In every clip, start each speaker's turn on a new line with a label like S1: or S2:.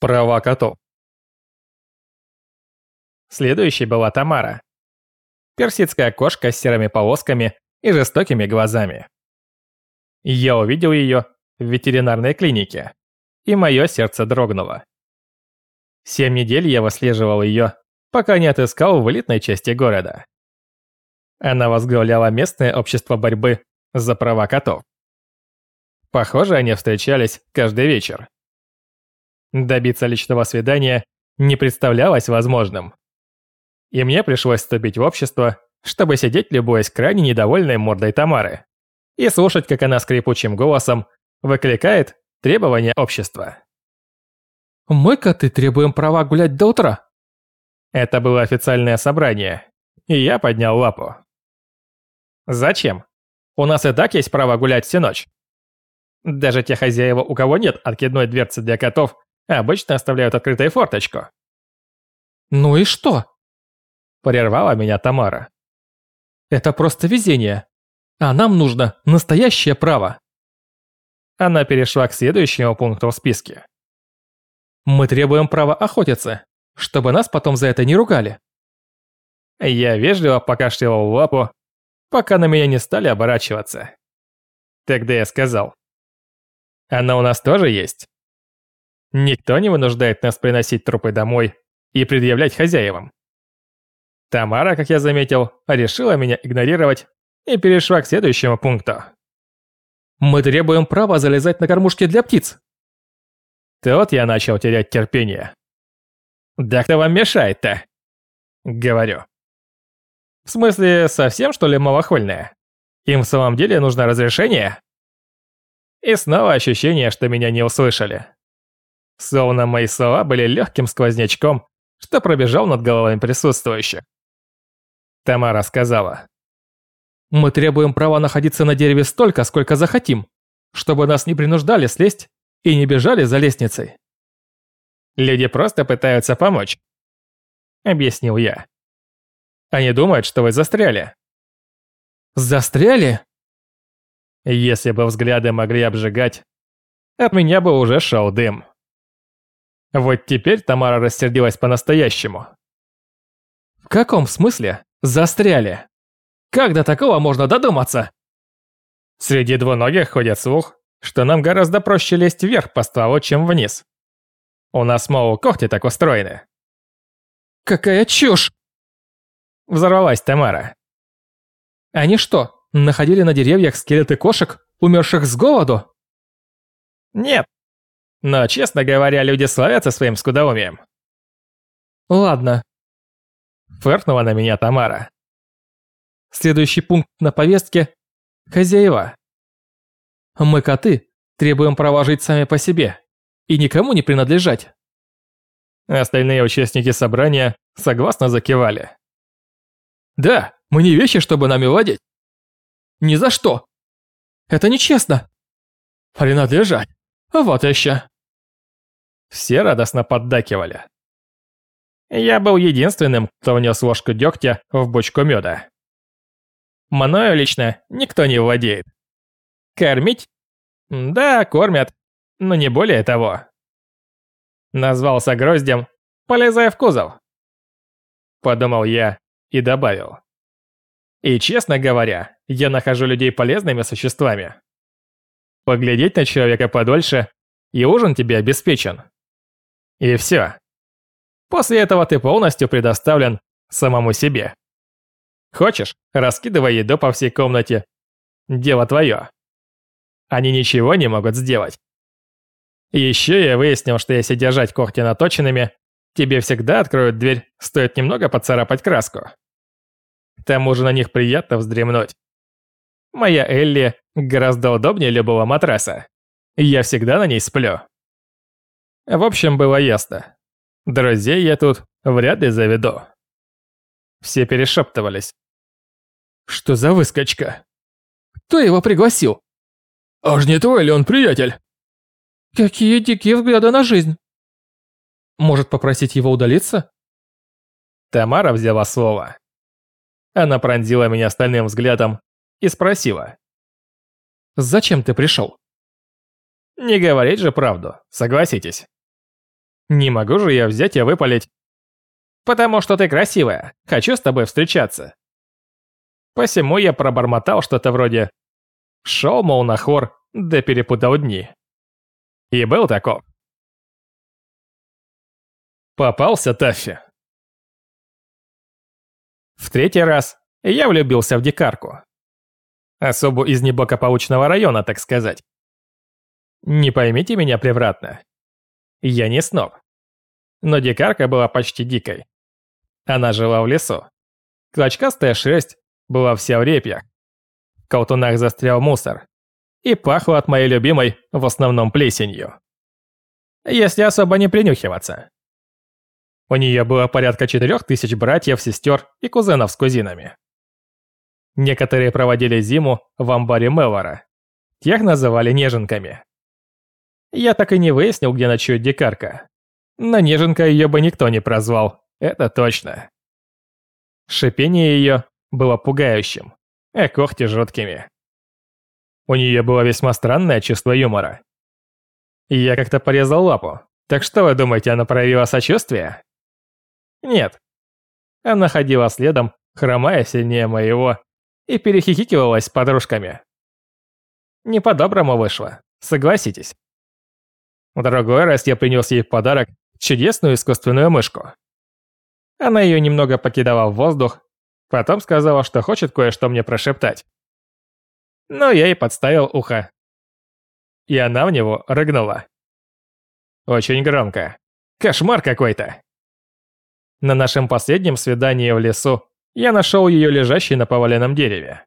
S1: Права котов. Следующей была Тамара. Персидская кошка с серыми полосками и жестокими глазами. Я увидел ее в ветеринарной клинике, и мое сердце дрогнуло. Семь недель я выслеживал ее, пока не отыскал в элитной части города. Она возглавляла местное общество борьбы за права котов. Похоже, они встречались каждый вечер. Добиться личного свидания не представлялось возможным. И мне пришлось вступить в общество, чтобы сидеть, любуясь крайне недовольной мордой Тамары, и слушать, как она скрипучим голосом выкликает требования общества.
S2: «Мы, коты, требуем права гулять до утра».
S1: Это было официальное собрание, и я поднял лапу. «Зачем? У нас и так есть право гулять всю ночь. Даже те хозяева, у кого нет откидной дверцы для котов, Обычно оставляют открытой форточку.
S2: Ну и что?
S1: Прервала меня Тамара.
S2: Это просто везение. А нам нужно настоящее право.
S1: Она перешла к следующему пункту в списке.
S2: Мы требуем права охотиться, чтобы нас потом за это не ругали.
S1: Я вежливо покашливал лапу, пока на меня не стали оборачиваться. Тогда я сказал. Она у нас тоже есть. Никто не вынуждает нас приносить трупы домой и предъявлять хозяевам. Тамара, как я заметил, решила меня игнорировать и перешла к следующему пункту.
S2: Мы требуем права залезать на кормушки для птиц.
S1: Тут я начал терять терпение. Да кто вам мешает-то? Говорю. В смысле, совсем что ли малохольное? Им в самом деле нужно разрешение? И снова ощущение, что меня не услышали. Словно мои слова были легким сквознячком, что пробежал над головами присутствующих. Тамара сказала.
S2: «Мы требуем права находиться на дереве столько, сколько захотим, чтобы нас не принуждали слезть и не бежали за лестницей».
S1: «Люди просто пытаются помочь», — объяснил я. «Они думают, что вы застряли».
S2: «Застряли?»
S1: Если бы взгляды могли обжигать, от меня бы уже шел дым. Вот теперь Тамара рассердилась по-настоящему.
S2: В каком смысле? Застряли. Как до такого можно додуматься?
S1: Среди двуногих ходит слух, что нам гораздо проще лезть вверх по стволу, чем вниз. У нас, мол, когти так устроены.
S2: Какая чушь!
S1: Взорвалась Тамара.
S2: Они что, находили на деревьях скелеты кошек, умерших с голоду?
S1: Нет, но, честно говоря, люди славятся своим скудоумием.
S2: Ладно.
S1: Фыркнула на меня Тамара.
S2: Следующий пункт на повестке – хозяева. Мы, коты, требуем права жить сами по себе и никому не принадлежать.
S1: Остальные участники собрания согласно закивали.
S2: Да, мы не вещи, чтобы нами владеть. Ни за что. Это нечестно. Принадлежать. Вот еще.
S1: Все радостно поддакивали. Я был единственным, кто внес ложку дегтя в бочку меда. Мною лично никто не владеет. Кормить? Да, кормят, но не более того. Назвался гроздем, полезая в кузов. Подумал я и добавил. И честно говоря, я нахожу людей полезными существами. Поглядеть на человека подольше, и ужин тебе обеспечен. И все. После этого ты полностью предоставлен самому себе. Хочешь, раскидывай еду по всей комнате. Дело твое. Они ничего не могут сделать. Еще я выяснил, что если держать когти наточенными, тебе всегда откроют дверь, стоит немного поцарапать краску. К тому же на них приятно вздремнуть. Моя Элли гораздо удобнее любого матраса. Я всегда на ней сплю. В общем, было ясно. Друзей я тут вряд ли заведу. Все перешептывались.
S2: Что за выскочка? Кто его пригласил? Аж не твой ли он приятель? Какие дикие взгляды на жизнь. Может попросить его удалиться?
S1: Тамара взяла слово. Она пронзила меня стальным взглядом и спросила.
S2: «Зачем ты пришел?»
S1: «Не говорить же правду, согласитесь». Не могу же я взять и выпалить. Потому что ты красивая, хочу с тобой встречаться. Посему я пробормотал что-то вроде «Шел, мол, на хор, да перепутал дни». И был таков. Попался Таффи. В третий раз я влюбился в дикарку. Особу из неблагополучного района, так сказать. Не поймите меня превратно. Я не сноб. Но дикарка была почти дикой. Она жила в лесу. Клочкастая шерсть была вся в репьях. В колтунах застрял мусор. И пахло от моей любимой в основном плесенью. Если особо не принюхиваться. У нее было порядка четырех тысяч братьев, сестер и кузенов с кузинами. Некоторые проводили зиму в амбаре Мелора. Тех называли неженками. Я так и не выяснил, где ночует дикарка. Но неженка ее бы никто не прозвал, это точно. Шипение ее было пугающим, а когти жуткими. У нее было весьма странное чувство юмора. Я как-то порезал лапу, так что вы думаете, она проявила сочувствие? Нет. Она ходила следом, хромая сильнее моего, и перехихикивалась с подружками. Не по-доброму вышло, согласитесь. В другой раз я принес ей в подарок чудесную искусственную мышку. Она ее немного покидала в воздух, потом сказала, что хочет кое-что мне прошептать. Но я ей подставил ухо. И она в него рыгнула. Очень громко. Кошмар какой-то. На нашем последнем свидании в лесу я нашел ее лежащей на поваленном дереве.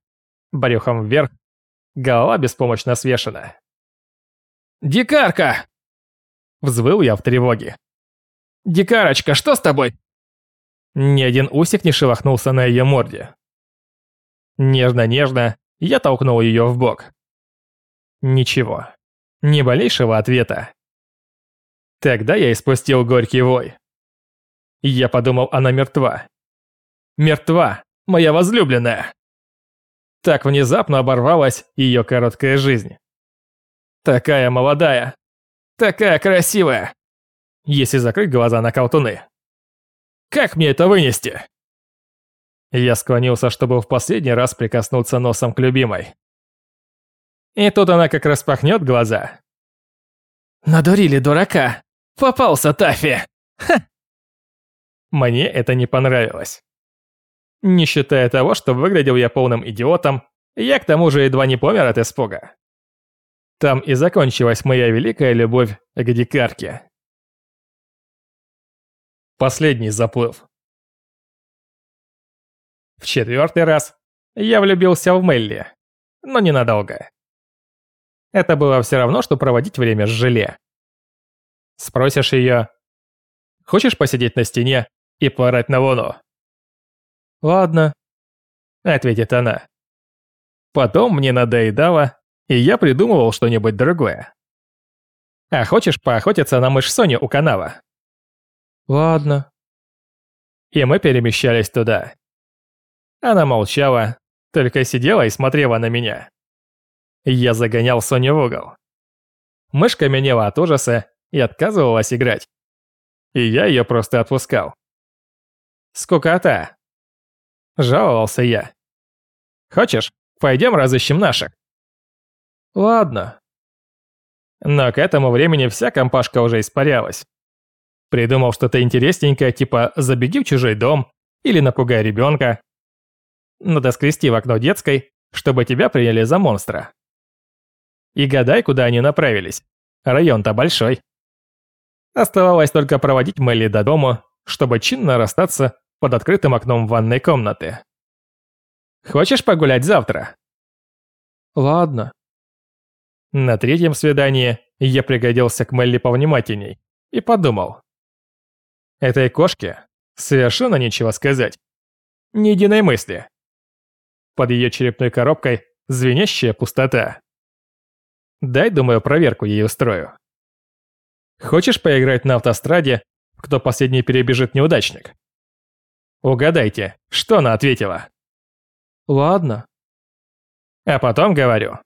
S1: Брюхом вверх, голова беспомощно свешена. «Дикарка!» Взвыл я в тревоге. «Дикарочка, что с тобой?» Ни один усик не шелохнулся на ее морде. Нежно-нежно я толкнул ее в бок. Ничего. Ни малейшего ответа. Тогда я испустил горький вой. Я подумал, она мертва. Мертва, моя возлюбленная. Так внезапно оборвалась ее короткая жизнь. Такая молодая, такая красивая. Если закрыть глаза на колтуны. Как мне это вынести? Я склонился, чтобы в последний раз прикоснуться носом к любимой. И тут она как распахнет глаза. «Надурили дурака! Попался Таффи! Ха!» Мне это не понравилось. Не считая того, что выглядел я полным идиотом, я к тому же едва не помер от испуга. Там и закончилась моя великая любовь к дикарке. Последний заплыв. В четвертый раз я влюбился в Мелли, но ненадолго. Это было все равно, что проводить время с желе. Спросишь ее, хочешь посидеть на стене и поорать на луну? «Ладно», — ответит она. Потом мне надоедало, и я придумывал что-нибудь другое. А хочешь поохотиться на мышь Соню у канала? Ладно. И мы перемещались туда. Она молчала, только сидела и смотрела на меня. Я загонял Соню в угол. Мышка меняла от ужаса и отказывалась играть. И я ее просто отпускал. Скукота, Жаловался я. Хочешь, пойдем разыщем наших? Ладно. Но к этому времени вся компашка уже испарялась. Придумал что-то интересненькое, типа «забеги в чужой дом» или «напугай ребенка». Надо скрести в окно детской, чтобы тебя приняли за монстра. И гадай, куда они направились. Район-то большой. Оставалось только проводить Мелли до дома, чтобы чинно расстаться под открытым окном ванной комнаты. «Хочешь погулять завтра?» «Ладно». На третьем свидании я пригодился к Мелли повнимательней и подумал. Этой кошке совершенно нечего сказать. Ни единой мысли. Под ее черепной коробкой звенящая пустота. Дай, думаю, проверку ей устрою. Хочешь поиграть на автостраде, кто последний перебежит неудачник? Угадайте, что она ответила? Ладно. А потом говорю.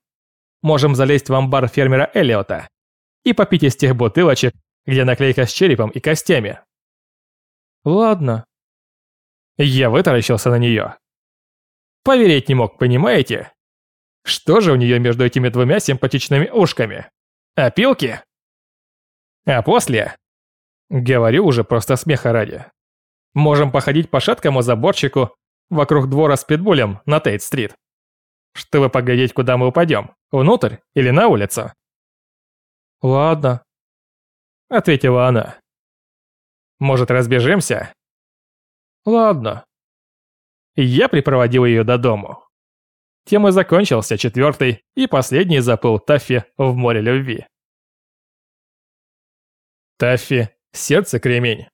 S1: Можем залезть в амбар фермера Эллиота и попить из тех бутылочек, где наклейка с черепом и костями.
S2: Ладно.
S1: Я вытаращился на нее. Поверить не мог, понимаете? Что же у нее между этими двумя симпатичными ушками? Опилки? А после? Говорю уже просто смеха ради. Можем походить по шаткому заборчику вокруг двора с питбулем на Тейт-стрит. Чтобы поглядеть, куда мы упадем, внутрь или на улицу.
S2: Ладно,
S1: ответила она. Может, разбежимся?
S2: Ладно.
S1: Я припроводил ее до дому. Тем и закончился четвертый и последний заплыл Таффи в море любви. Таффи – сердце кремень.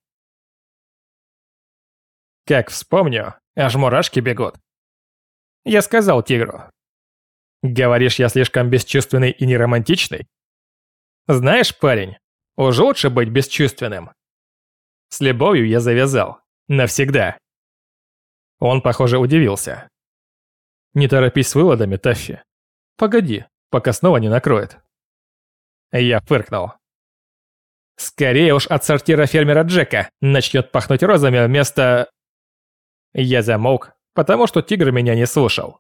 S1: Как вспомню, аж мурашки бегут. Я сказал тигру. Говоришь, я слишком бесчувственный и неромантичный? Знаешь, парень, уже лучше быть бесчувственным. С любовью я завязал. Навсегда. Он, похоже, удивился. Не торопись с выводами, Таффи. Погоди, пока снова не накроет. Я фыркнул. Скорее уж от сортира фермера Джека начнет пахнуть розами вместо... Я замолк, потому что тигр меня не слушал.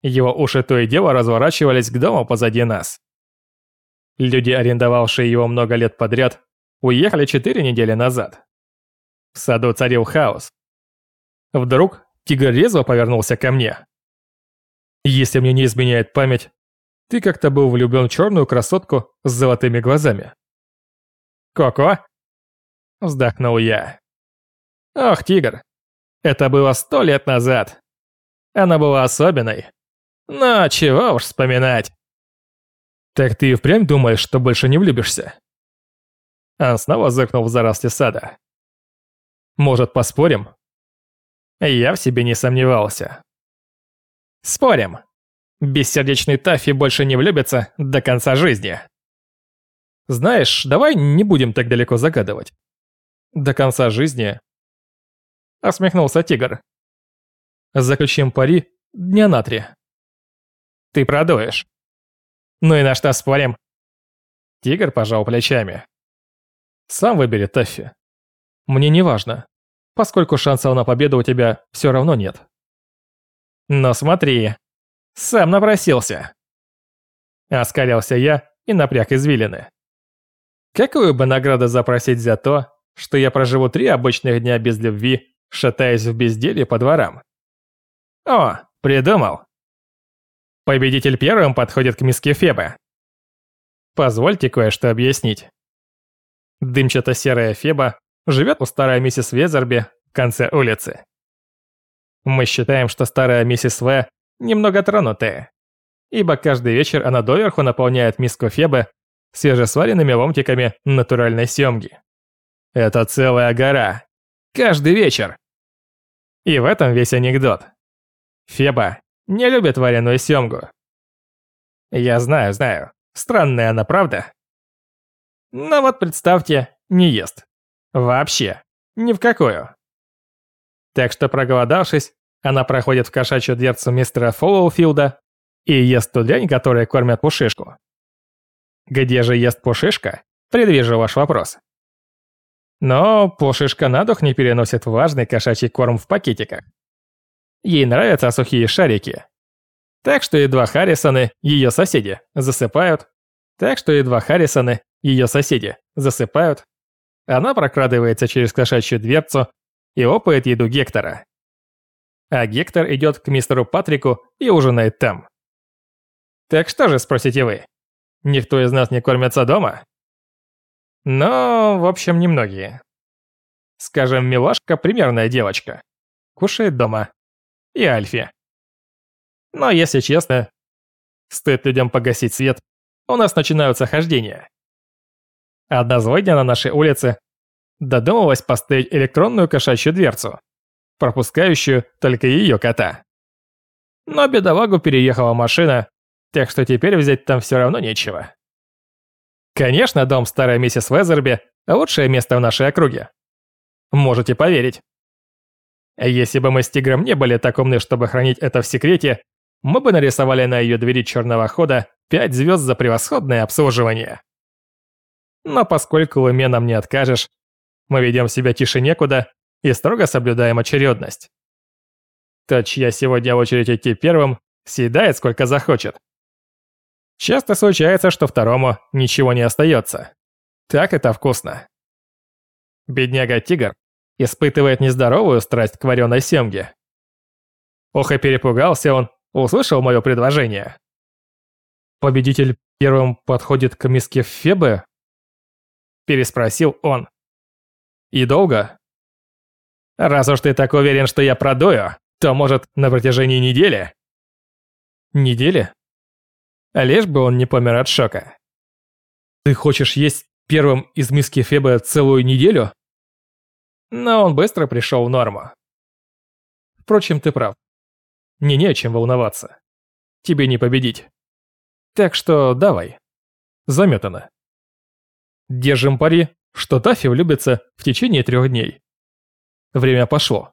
S1: Его уши то и дело разворачивались к дому позади нас. Люди, арендовавшие его много лет подряд, уехали четыре недели назад. В саду царил хаос. Вдруг тигр резво повернулся ко мне. Если мне не изменяет память, ты как-то был влюблен в черную красотку с золотыми глазами. «Коко?» Вздохнул я. «Ох, тигр, это было сто лет назад. Она была особенной. Но чего уж вспоминать». «Так ты и впрямь думаешь, что больше не влюбишься?» Он снова зыркнул в заросли сада. «Может, поспорим?» Я в себе не сомневался. «Спорим. Бессердечный Таффи больше не влюбится до конца жизни». Знаешь, давай не будем так далеко загадывать. До конца жизни. Осмехнулся тигр. Заключим пари дня на три. Ты продуешь. Ну и на что спорим? Тигр пожал плечами. Сам выбери Таффи. Мне не важно, поскольку шансов на победу у тебя все равно нет. Но смотри, сам напросился. Оскалился я и напряг извилины. Какую бы награду запросить за то, что я проживу три обычных дня без любви, шатаясь в безделье по дворам? О, придумал. Победитель первым подходит к миске Феба. Позвольте кое-что объяснить. Дымчато-серая Феба живет у старой миссис Везерби в конце улицы. Мы считаем, что старая миссис В немного тронутая, ибо каждый вечер она доверху наполняет миску Фебы свежесваренными ломтиками натуральной семги. Это целая гора. Каждый вечер. И в этом весь анекдот. Феба не любит вареную семгу. Я знаю, знаю. Странная она, правда? Но вот представьте, не ест. Вообще. Ни в какую. Так что проголодавшись, она проходит в кошачью дверцу мистера Фоллоуфилда и ест ту дрянь, которая кормят пушишку. Где же ест Пушишка? Предвижу ваш вопрос. Но Пушишка на дух не переносит важный кошачий корм в пакетиках. Ей нравятся сухие шарики. Так что едва Харрисоны, ее соседи, засыпают. Так что едва Харрисоны, ее соседи, засыпают. Она прокрадывается через кошачью дверцу и опает еду Гектора. А Гектор идет к мистеру Патрику и ужинает там. Так что же, спросите вы, Никто из нас не кормится дома? Но, в общем, немногие. Скажем, Милашка – примерная девочка. Кушает дома. И Альфи. Но, если честно, стоит людям погасить свет, у нас начинаются хождения. Одна злодня на нашей улице додумалась поставить электронную кошачью дверцу, пропускающую только ее кота. Но бедолагу переехала машина, так что теперь взять там все равно нечего. Конечно, дом старой миссис Везерби – лучшее место в нашей округе. Можете поверить. Если бы мы с Тигром не были так умны, чтобы хранить это в секрете, мы бы нарисовали на ее двери черного хода пять звезд за превосходное обслуживание. Но поскольку уме нам не откажешь, мы ведем себя тише некуда и строго соблюдаем очередность. Тот, чья сегодня очередь идти первым, съедает сколько захочет. Часто случается, что второму ничего не остается. Так это вкусно. Бедняга-тигр испытывает нездоровую страсть к вареной семге. Ох и перепугался он, услышал мое предложение.
S2: «Победитель первым подходит к миске Фебы?»
S1: Переспросил он.
S2: «И долго?»
S1: «Раз уж ты так уверен, что я продую, то, может, на протяжении недели?»
S2: «Недели?»
S1: Лишь бы он не помер от шока.
S2: «Ты хочешь есть первым из миски Фебы целую неделю?»
S1: Но он быстро пришел в норму.
S2: Впрочем, ты прав. Мне не о чем волноваться. Тебе не победить. Так что давай. Заметано. Держим пари, что Тафи влюбится в течение трех дней. Время пошло.